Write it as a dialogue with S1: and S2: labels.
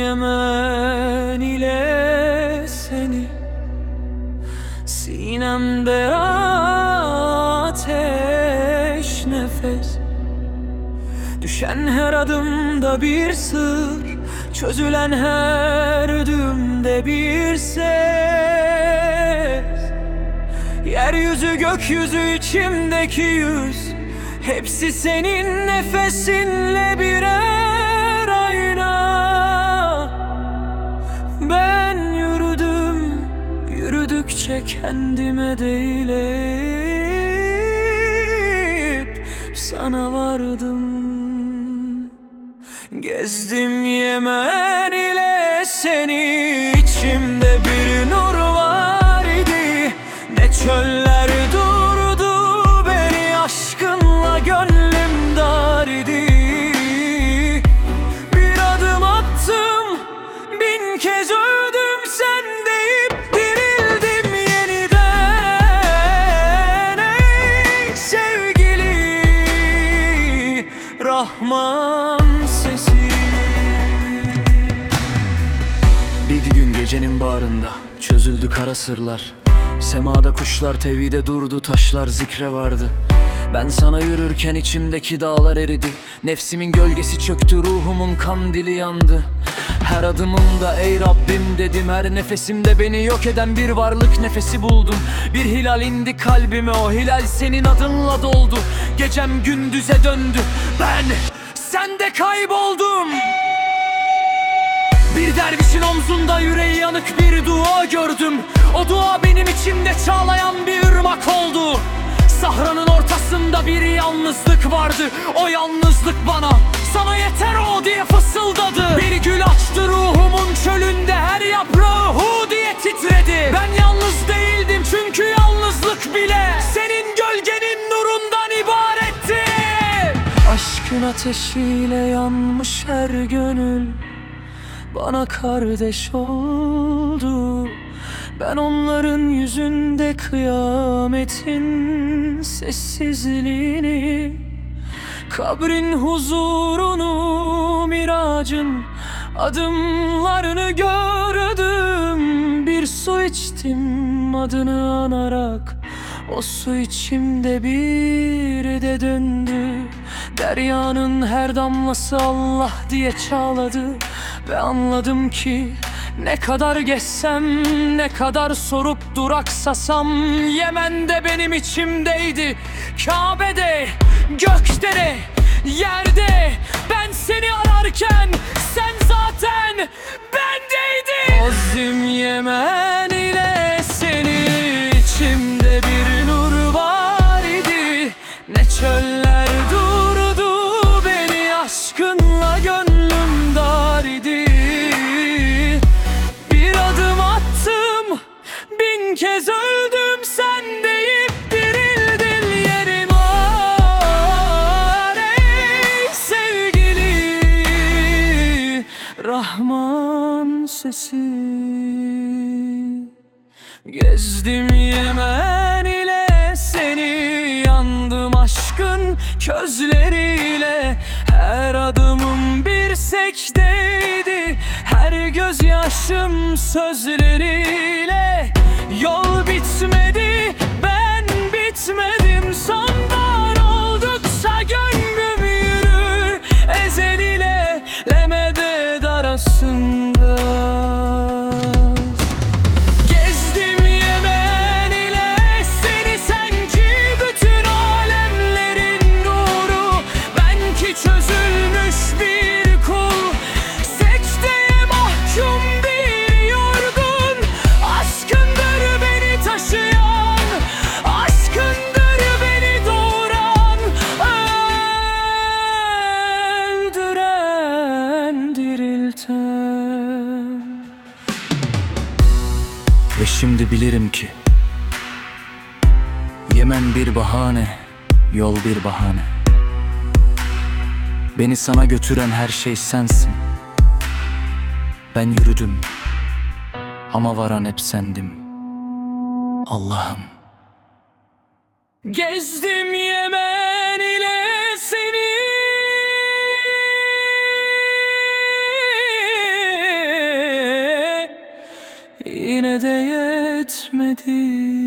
S1: Yemen ile seni. Sinemde ateş nefes. Düşen her adımda bir sır Çözülen her düğümde bir ses. Yeryüzü gökyüzü içimdeki yüz Hepsi senin nefesinle birer Kendime değilip Sana vardım. Gezdim Yemen ile seni içimde bir nur var idi. Ne çöller Rahman sesi.
S2: Bir gün gecenin bağrında çözüldü kara sırlar. Semada kuşlar tevhide durdu taşlar zikre vardı Ben sana yürürken içimdeki dağlar eridi. Nefsimin gölgesi çöktü ruhumun kandili yandı. Her adımımda ey Rabbim dedim Her nefesimde beni yok eden bir varlık nefesi buldum. Bir hilal indi kalbime o hilal senin adınla doldu. Gecem gündüze döndü ben sende kayboldum. Bir dervişin omzunda yüreği yanık bir dua gördüm. O dua benim içimde çağlayan bir ırmak oldu Sahranın ortasında bir yalnızlık vardı. O yalnızlık bana sana yeter o diye fısıldadı. Bir gül açtı ruhumun çölünde her yaprağı hu diye titredi. Ben yalnız değildim çünkü yalnızlık bile Senin gölgenin nurundan ibaretti.
S1: Aşkın ateşiyle yanmış her gönül Bana kardeş oldu. Ben onların yüzünde kıyametin sessizliğini Kabrin huzurunu miracın adımlarını gördüm. Bir su içtim adını anarak. O su içimde bir de döndü. Deryanın her damlası Allah diye çağladı Ve anladım ki ne kadar geçsem ne kadar sorup duraksasam Yemen'de benim içimdeydi Kabe'de gökte de yerde. Ben seni ararken sen zaten bendeydin Sesi Gezdim Yemen ile seni Yandım aşkın közleriyle. Her adımım bir sekteydi Her gözyaşım sözleriyle
S2: Ve şimdi bilirim ki Yemen bir bahane, yol bir bahane. Beni sana götüren her şey sensin. Ben yürüdüm ama varan hep sendim. Allah'ım.
S1: Gezdim Yemen de yetmedi